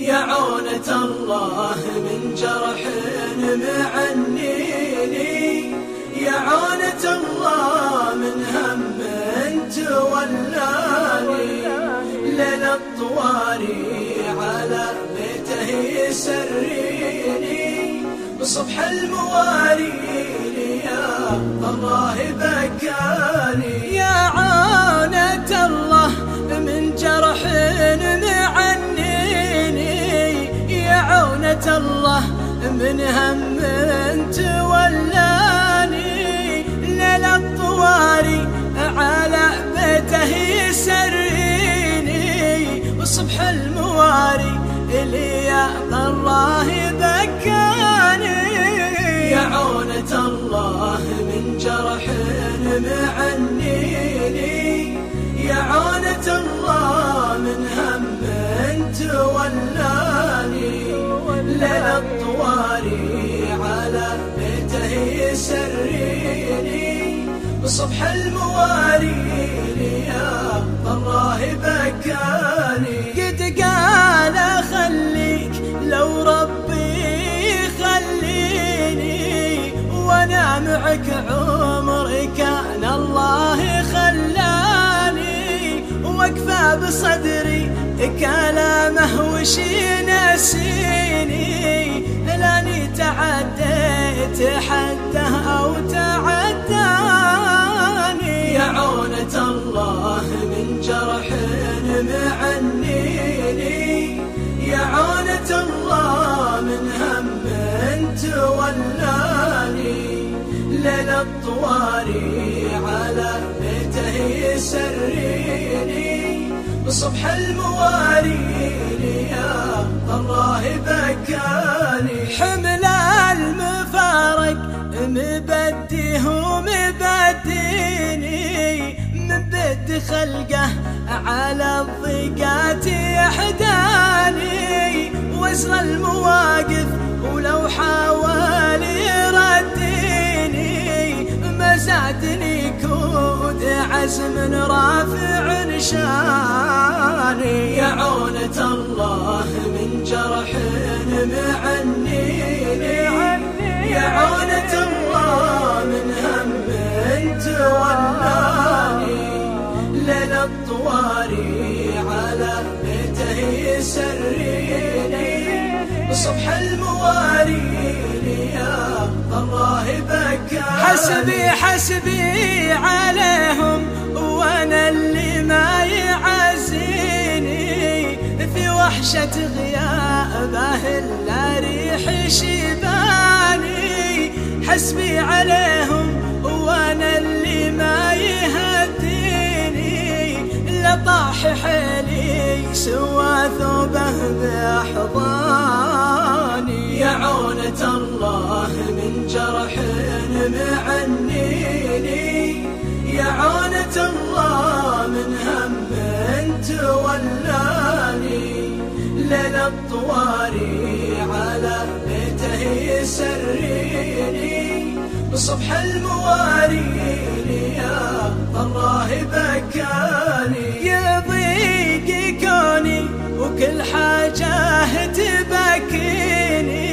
يا عونة الله من جرح معنيني يا عونة الله من هم تولاني. ليل الطواري على بيته يسريني. وصبح المواري يا الله بكاني. يا الله من هم انت ولاني ليل الطواري على بيته يسريني وصبح المواري اللي يا الله بكاني يا عونة الله من جرح معنيني يا عونة الله من هم بصبح الموالي يا الله بكاني قد قال خليك لو ربي خليني وأنا معك عمري كان الله خلاني. وكفى بصدري كلامه وش ينسيني لاني تعديت حده أو تعديت معنيني يا عونة الله من هم تولاني ليل الطواري على بيته يسريني. بصبح المواريني خلقه على الضيقات يحداني وزر المواقف ولو حاول يرديني ما زادني كود عزم رافع نشاني يا عونة الله من جرح معني يسريني صبح الموالين يا الله بكى. حسبي حسبي عليهم وأنا اللي ما يعزيني. في وحشة غيابه لا ريح شباني حسبي عليهم وأنا اللي ما يهديني. لطاح حياتي سوى ثوبه بأحضاني. يا عونة الله من جرح معنيني. يا عونة الله من هم تولاني. لنا الطواري على بيته يسريني. بصبح المواريني يا الراهبه وكل حاجة تبكيني.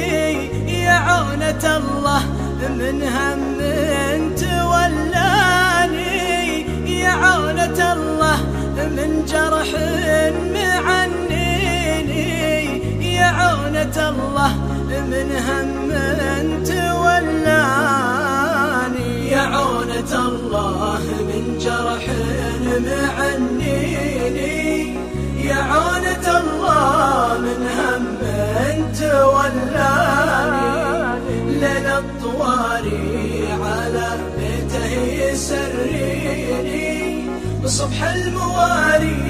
يا عونة الله من هم تولاني يا عونة الله من جرح معنيني. يا عونة الله من هم تولاني يا عونة الله من جرح معنيني. يا عونة الله من هم انت تولاني لنا الطواري على بيته يسريني بصبح المواري